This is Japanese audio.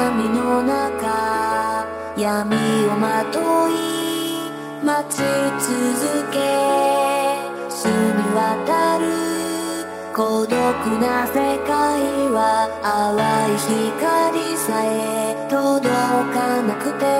闇の中闇をまとい待ち続け澄み渡る孤独な世界は淡い光さえ届かなくて